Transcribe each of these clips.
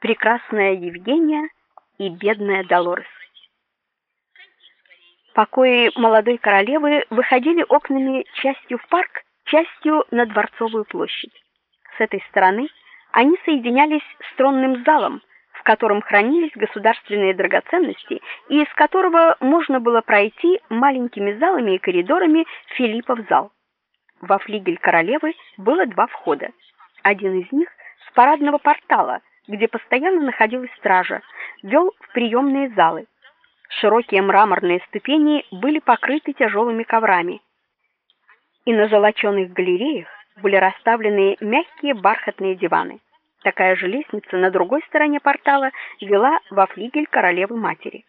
прекрасная Евгения и бедная Долорес. Покои молодой королевы выходили окнами частью в парк, частью на Дворцовую площадь. С этой стороны они соединялись с тронным залом, в котором хранились государственные драгоценности и из которого можно было пройти маленькими залами и коридорами Филиппов зал. Во флигель королевы было два входа. Один из них с парадного портала, где постоянно находилась стража, вел в приемные залы. Широкие мраморные ступени были покрыты тяжелыми коврами. И на золочёных галереях были расставлены мягкие бархатные диваны. Такая же лестница на другой стороне портала вела во флигель королевы матери.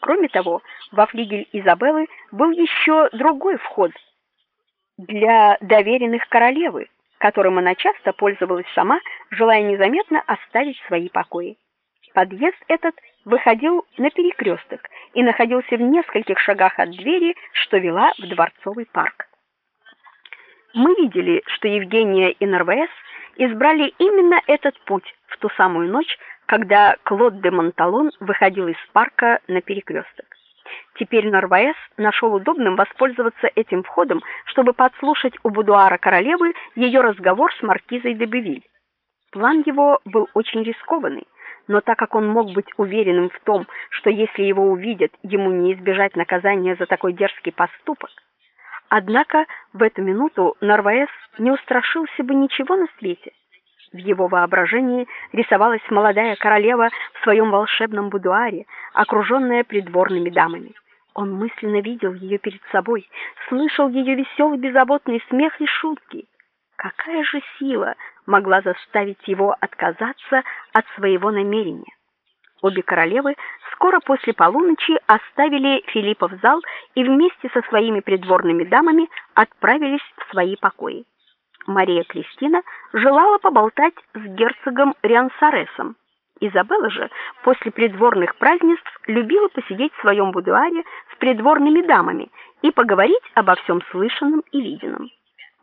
Кроме того, во флигель Изабеллы был еще другой вход для доверенных королевы, которым она часто пользовалась сама, желая незаметно оставить свои покои. Подъезд этот выходил на перекресток и находился в нескольких шагах от двери, что вела в дворцовый парк. Мы видели, что Евгения и Норвес избрали именно этот путь в ту самую ночь, когда Клод де Монталон выходил из парка на перекресток. Теперь Норвес нашел удобным воспользоваться этим входом, чтобы подслушать у будуара королевы ее разговор с маркизой де Бевиль. План его был очень рискованный, но так как он мог быть уверенным в том, что если его увидят, ему не избежать наказания за такой дерзкий поступок, однако в эту минуту Норвес не устрашился бы ничего на свете. В его воображении рисовалась молодая королева в своем волшебном будуаре, окруженная придворными дамами. Он мысленно видел ее перед собой, слышал ее веселый беззаботный смех и шутки. Какая же сила могла заставить его отказаться от своего намерения? Обе королевы скоро после полуночи оставили Филиппов зал и вместе со своими придворными дамами отправились в свои покои. Мария Кристина желала поболтать с герцогом Риансаресом. Изабелла же после придворных празднеств любила посидеть в своем будуаре с придворными дамами и поговорить обо всем слышанном и виденном.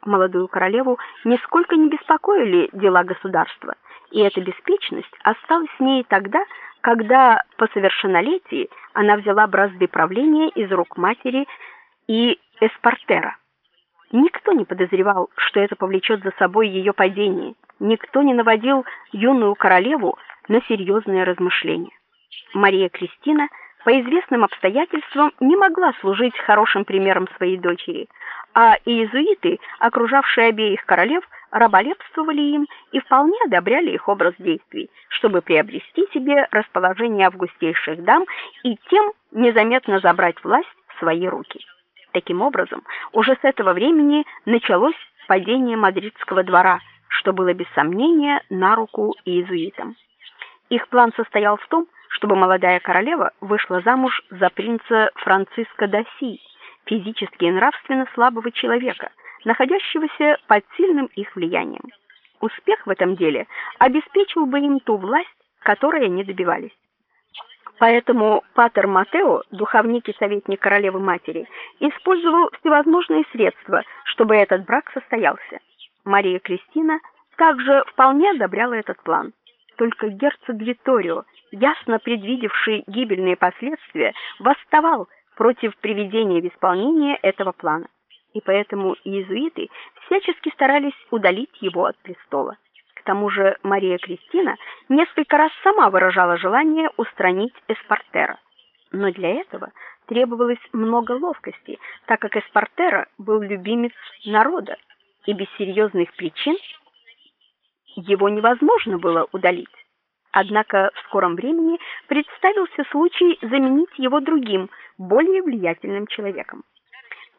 Молодую королеву нисколько не беспокоили дела государства, и эта беспечность осталась с ней тогда, когда по совершеннолетии она взяла бразды правления из рук матери и Эспартера. Никто не подозревал, что это повлечет за собой ее падение. Никто не наводил юную королеву на серьезные размышления. Мария Кристина по известным обстоятельствам не могла служить хорошим примером своей дочери, а иезуиты, окружавшие обеих королев, раболепствовали им и вполне одобряли их образ действий, чтобы приобрести себе расположение августейших дам и тем незаметно забрать власть в свои руки. Таким образом, уже с этого времени началось падение мадридского двора, что было без сомнения на руку иезуитам. Их план состоял в том, чтобы молодая королева вышла замуж за принца Франциско d'Asси, физически и нравственно слабого человека, находящегося под сильным их влиянием. Успех в этом деле обеспечил бы им ту власть, которой они добивались. Поэтому патер Матео, духовник и советник королевы матери, использовал всевозможные средства, чтобы этот брак состоялся. Мария Кристина также вполне одобряла этот план. Только герцог Витторио, ясно предвидевший гибельные последствия, восставал против приведения в исполнение этого плана. И поэтому иезуиты всячески старались удалить его от престола. К тому же Мария Кристина несколько раз сама выражала желание устранить Эспартера. Но для этого требовалось много ловкости, так как Эспартера был любимец народа, и без серьезных причин его невозможно было удалить. Однако в скором времени представился случай заменить его другим, более влиятельным человеком.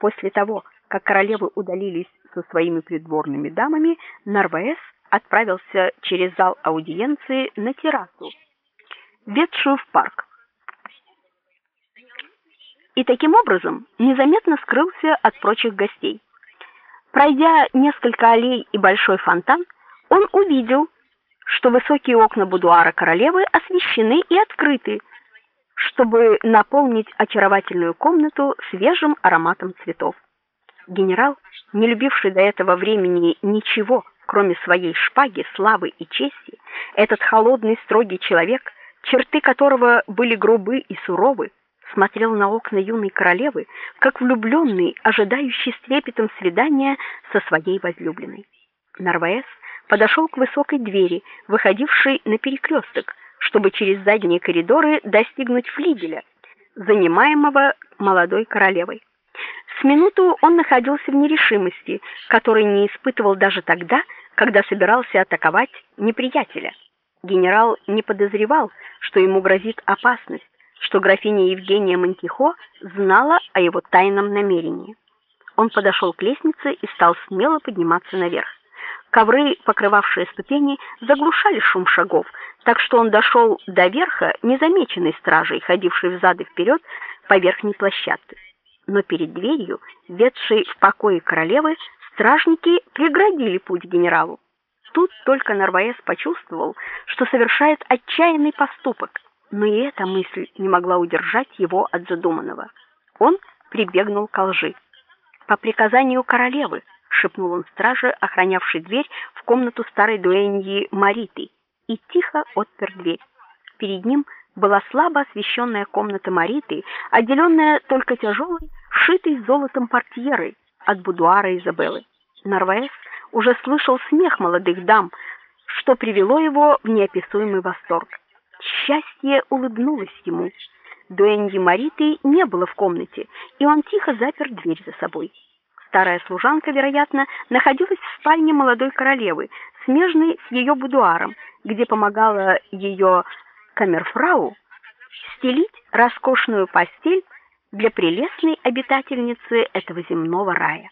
После того, как королевы удалились со своими придворными дамами, Нарваэс отправился через зал аудиенции на террасу, ведшую в парк. И таким образом незаметно скрылся от прочих гостей. Пройдя несколько аллей и большой фонтан, он увидел, что высокие окна будуара королевы освещены и открыты, чтобы наполнить очаровательную комнату свежим ароматом цветов. Генерал, не любивший до этого времени ничего, кроме своей шпаги, славы и чести, этот холодный, строгий человек, черты которого были грубы и суровы, смотрел на окна юной королевы, как влюбленный, ожидающий с трепетом свидания со своей возлюбленной. Нарваес подошел к высокой двери, выходившей на перекресток, чтобы через задние коридоры достигнуть флигеля, занимаемого молодой королевой. С минуту он находился в нерешимости, которой не испытывал даже тогда, когда собирался атаковать неприятеля. Генерал не подозревал, что ему грозит опасность, что графиня Евгения Монтихо знала о его тайном намерении. Он подошел к лестнице и стал смело подниматься наверх. Ковры, покрывавшие ступени, заглушали шум шагов, так что он дошел до верха, незамеченный стражей, ходившей взад и вперед по верхней площадке. Но перед дверью, ведшей в покои королевы, стражники преградили путь генералу. Тут только Нарваес почувствовал, что совершает отчаянный поступок, но и эта мысль не могла удержать его от задуманного. Он прибегнул к лжи. По приказанию королевы шепнул он страже, охранявшей дверь в комнату старой дуэньи Мариты, и тихо отпер дверь. Перед ним была слабо освещенная комната Мариты, отделенная только тяжелой, шитой золотом портьерой от будуара Изабеллы. Нарваес уже слышал смех молодых дам, что привело его в неописуемый восторг. Счастье улыбнулось ему. Дуэньи Мариты не было в комнате, и он тихо запер дверь за собой. Старая служанка, вероятно, находилась в спальне молодой королевы, смежной с ее будуаром, где помогала ее камерфрау стелить роскошную постель для прелестной обитательницы этого земного рая.